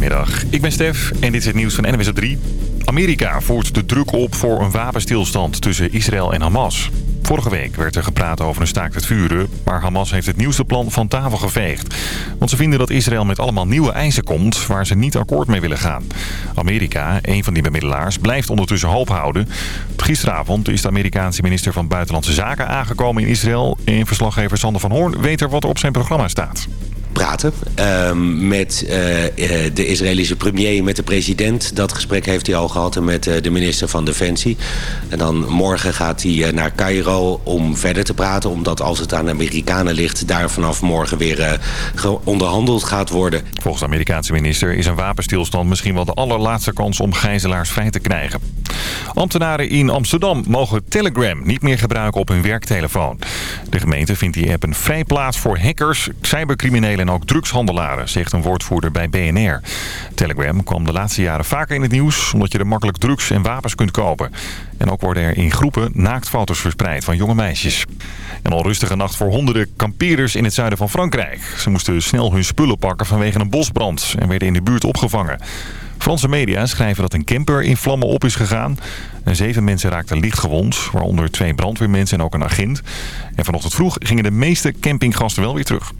Goedemiddag, ik ben Stef en dit is het nieuws van NWS op 3. Amerika voert de druk op voor een wapenstilstand tussen Israël en Hamas. Vorige week werd er gepraat over een staakt het vuren, maar Hamas heeft het nieuwste plan van tafel geveegd. Want ze vinden dat Israël met allemaal nieuwe eisen komt waar ze niet akkoord mee willen gaan. Amerika, een van die bemiddelaars, blijft ondertussen hoop houden. Gisteravond is de Amerikaanse minister van Buitenlandse Zaken aangekomen in Israël. En verslaggever Sander van Hoorn weet er wat er op zijn programma staat praten ehm, met uh, de Israëlische premier, met de president. Dat gesprek heeft hij al gehad en met uh, de minister van Defensie. En dan morgen gaat hij naar Cairo om verder te praten. Omdat als het aan de Amerikanen ligt, daar vanaf morgen weer onderhandeld gaat worden. Volgens de Amerikaanse minister is een wapenstilstand misschien wel de allerlaatste kans om gijzelaars vrij te krijgen. Ambtenaren in Amsterdam mogen Telegram niet meer gebruiken op hun werktelefoon. De gemeente vindt die app een vrijplaats voor hackers, cybercriminelen en ook drugshandelaren, zegt een woordvoerder bij BNR. Telegram kwam de laatste jaren vaker in het nieuws... omdat je er makkelijk drugs en wapens kunt kopen. En ook worden er in groepen naaktfoto's verspreid van jonge meisjes. Een onrustige nacht voor honderden kampeerders in het zuiden van Frankrijk. Ze moesten snel hun spullen pakken vanwege een bosbrand... en werden in de buurt opgevangen. Franse media schrijven dat een camper in vlammen op is gegaan. En zeven mensen raakten lichtgewond, waaronder twee brandweermensen en ook een agent. En vanochtend vroeg gingen de meeste campinggasten wel weer terug.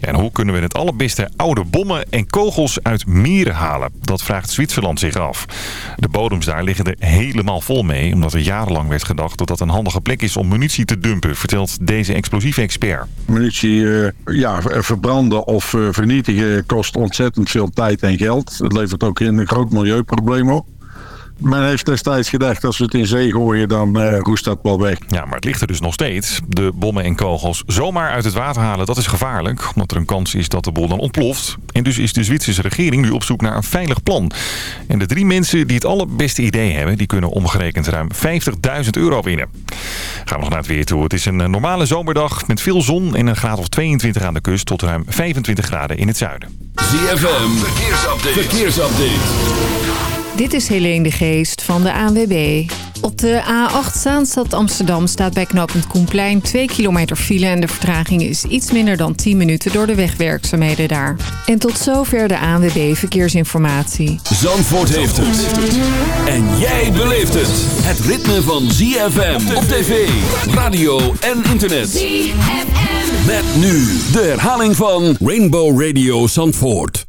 En hoe kunnen we het allerbeste oude bommen en kogels uit mieren halen? Dat vraagt Zwitserland zich af. De bodems daar liggen er helemaal vol mee... omdat er jarenlang werd gedacht dat dat een handige plek is om munitie te dumpen... vertelt deze explosieve expert. Munitie uh, ja, verbranden of uh, vernietigen kost ontzettend veel tijd en geld. Het levert ook een groot milieuprobleem op men heeft destijds gedacht, als we het in zee gooien, dan uh, roest dat wel weg. Ja, maar het ligt er dus nog steeds. De bommen en kogels zomaar uit het water halen, dat is gevaarlijk. Omdat er een kans is dat de bol dan ontploft. En dus is de Zwitserse regering nu op zoek naar een veilig plan. En de drie mensen die het allerbeste idee hebben, die kunnen omgerekend ruim 50.000 euro winnen. Gaan we nog naar het weer toe. Het is een eh, normale zomerdag met veel zon en een graad of 22 aan de kust tot ruim 25 graden in het zuiden. ZFM, verkeersupdate. verkeersupdate. Dit is Helene de Geest van de ANWB. Op de A8 Zaanstad Amsterdam staat bij knooppunt Koenplein 2 kilometer file... en de vertraging is iets minder dan 10 minuten door de wegwerkzaamheden daar. En tot zover de ANWB Verkeersinformatie. Zandvoort heeft het. En jij beleeft het. Het ritme van ZFM op tv, radio en internet. ZFM. Met nu de herhaling van Rainbow Radio Zandvoort.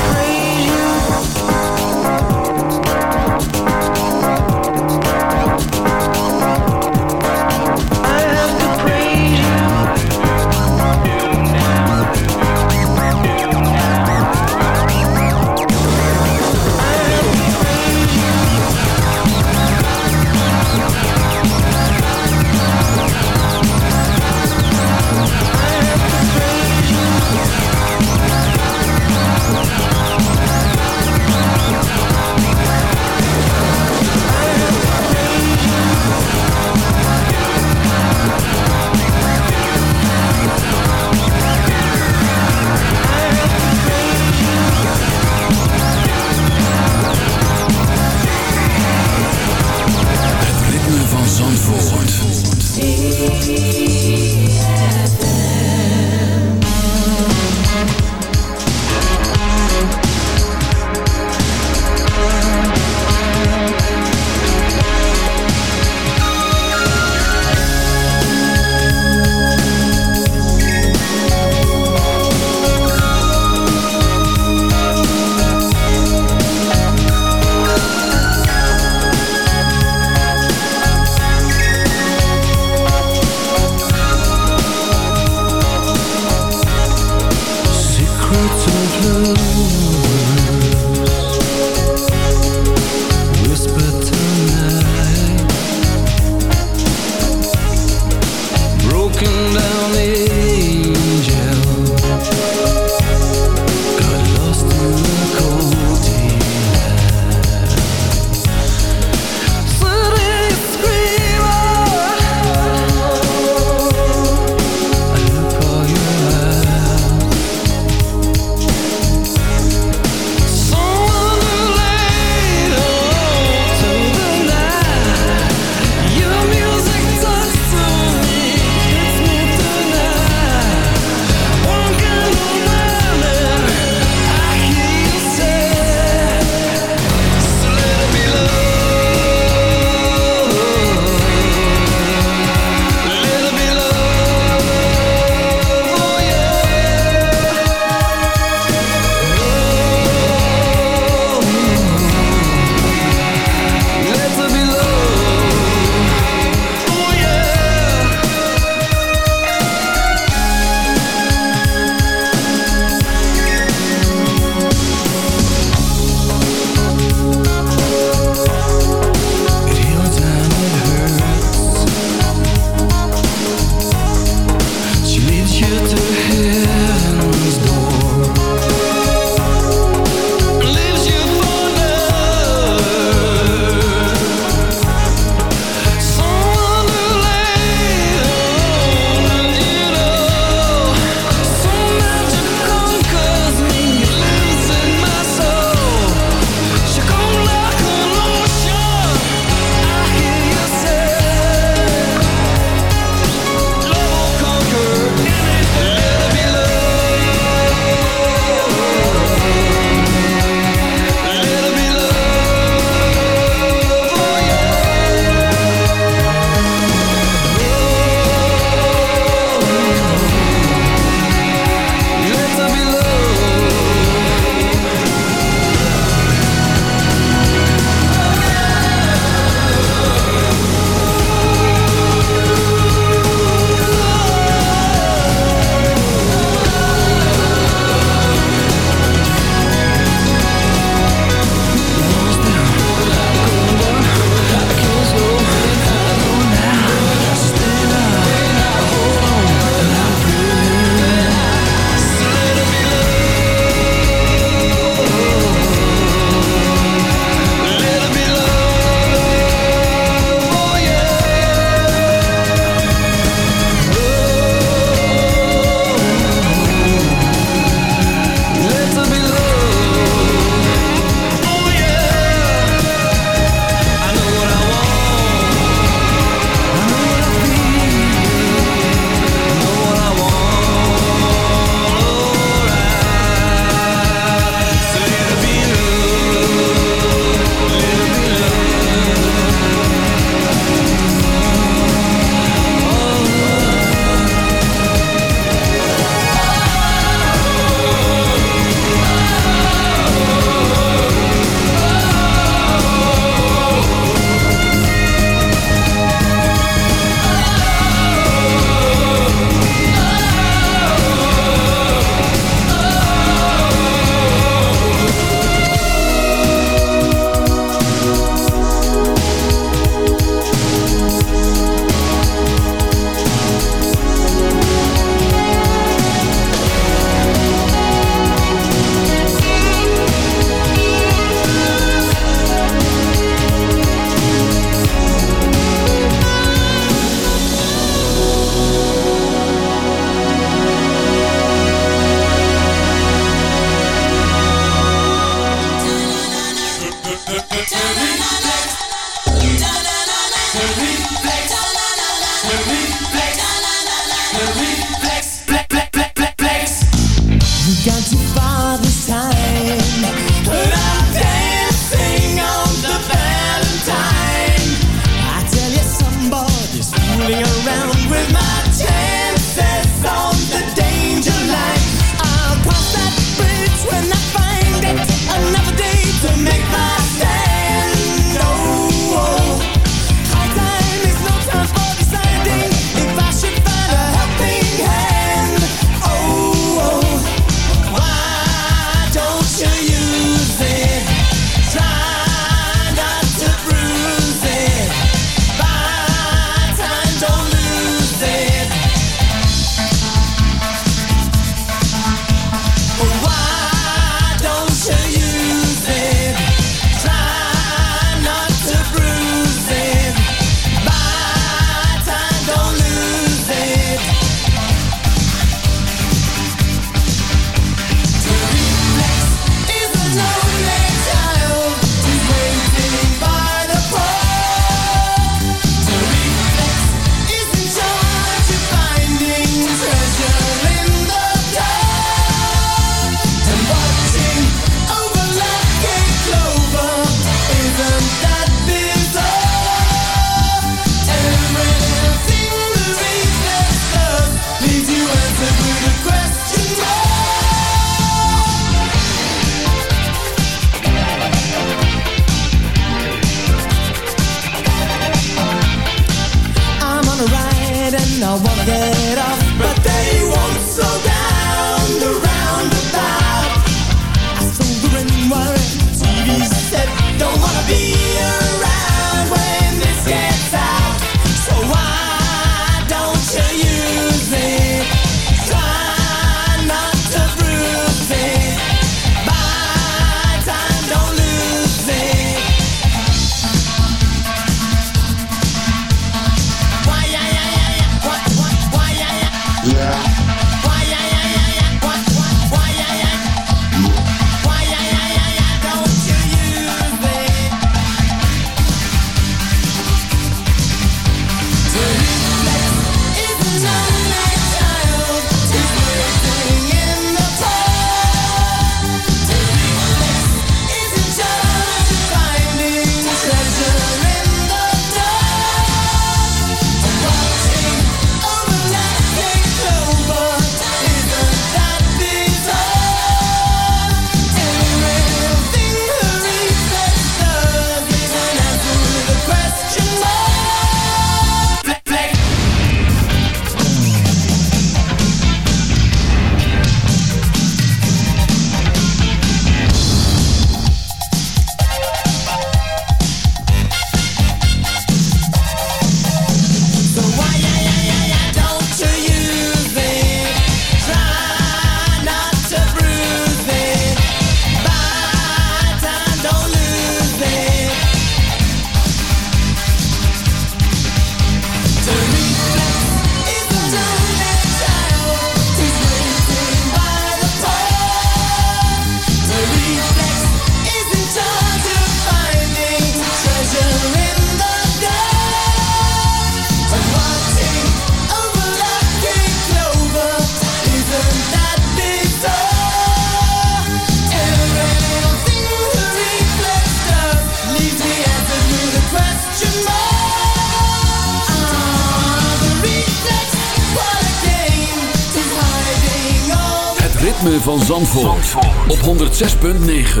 106.9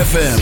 FM.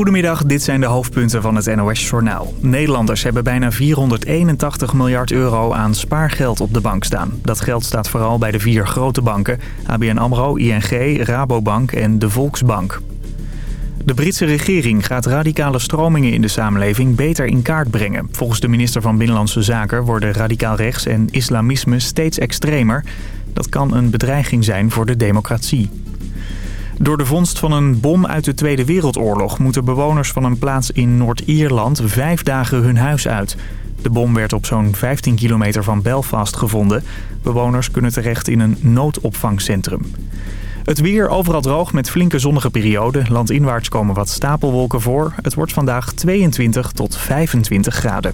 Goedemiddag, dit zijn de hoofdpunten van het NOS-journaal. Nederlanders hebben bijna 481 miljard euro aan spaargeld op de bank staan. Dat geld staat vooral bij de vier grote banken. ABN AMRO, ING, Rabobank en de Volksbank. De Britse regering gaat radicale stromingen in de samenleving beter in kaart brengen. Volgens de minister van Binnenlandse Zaken worden radicaal rechts en islamisme steeds extremer. Dat kan een bedreiging zijn voor de democratie. Door de vondst van een bom uit de Tweede Wereldoorlog... moeten bewoners van een plaats in Noord-Ierland vijf dagen hun huis uit. De bom werd op zo'n 15 kilometer van Belfast gevonden. Bewoners kunnen terecht in een noodopvangcentrum. Het weer overal droog met flinke zonnige perioden. Landinwaarts komen wat stapelwolken voor. Het wordt vandaag 22 tot 25 graden.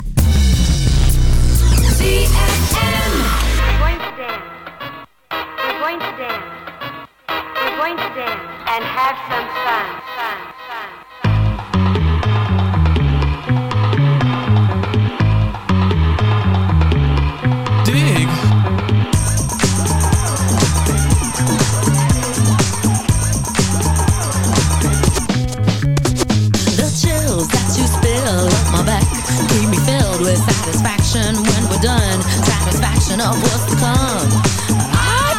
I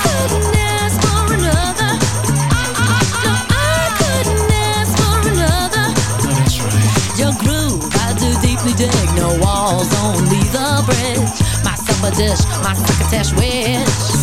couldn't ask for another. No, I couldn't ask for another. Your groove, I do deeply dig. No walls, only the bridge. My supper dish, my crocketesh wish.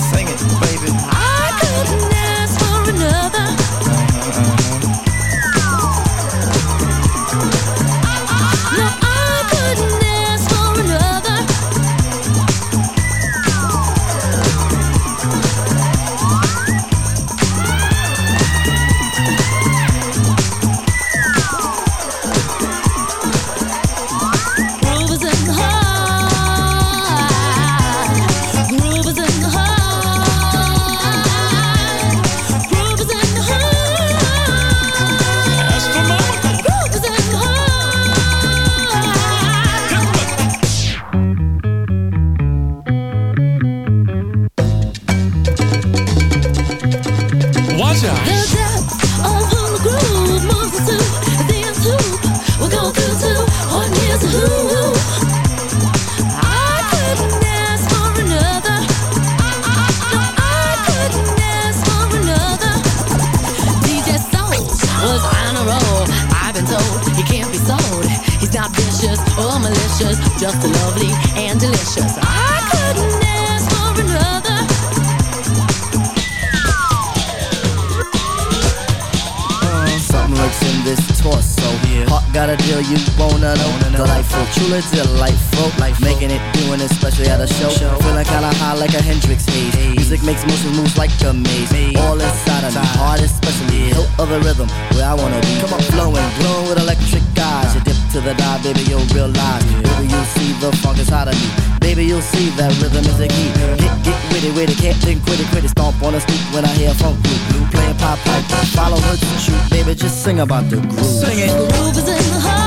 glowing with electric eyes. You dip to the dive, baby, you'll realize. Baby, you'll see the funk is hotter me Baby, you'll see that rhythm is a key. Get, get witty, witty, can't think quitty, quitty. Stomp on the street when I hear funk blue, blue. Playing pop pipe, follow her to shoot. Baby, just sing about the groove. Sing it. The groove is in the heart.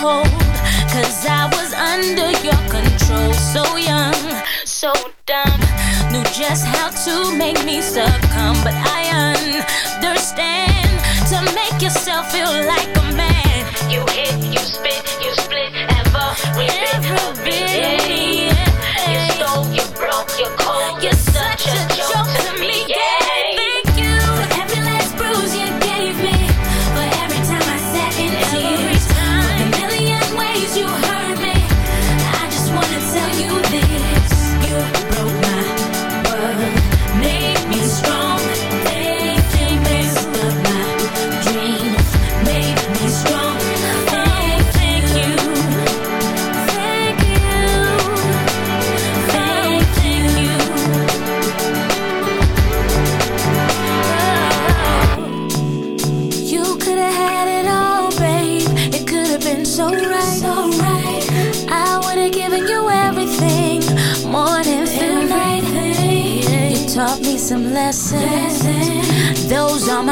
cold Cause I was under your control. So young, so dumb Knew just how to make me succumb. But I understand To make yourself feel like a man. You hit, you spit, you split Every, bit, You stole, you broke, you cold, you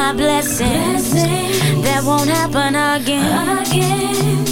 my blessings. blessings. That won't happen again. again.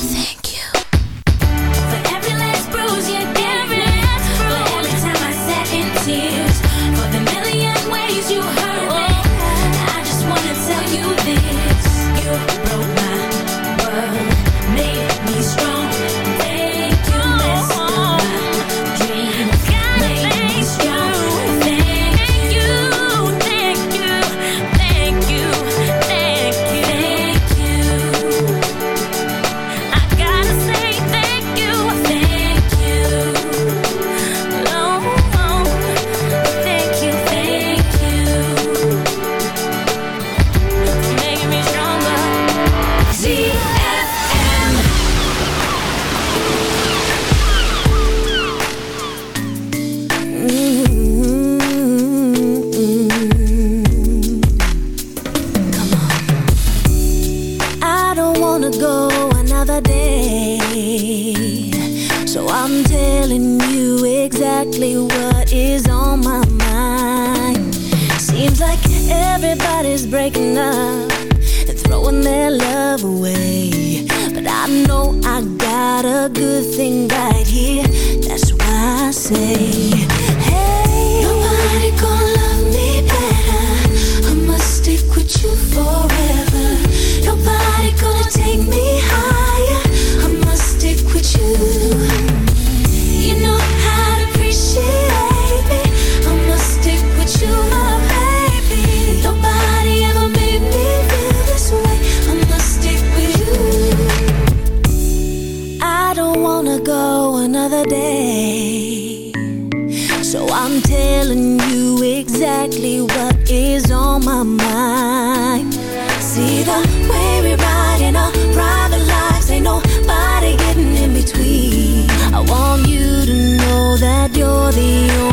you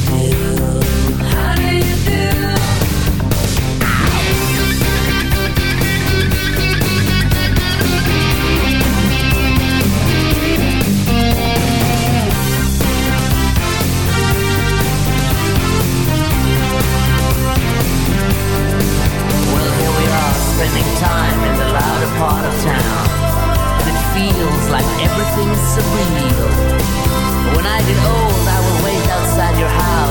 spending time in the louder part of town. And it feels like everything's surreal. When I get old, I will wait outside your house,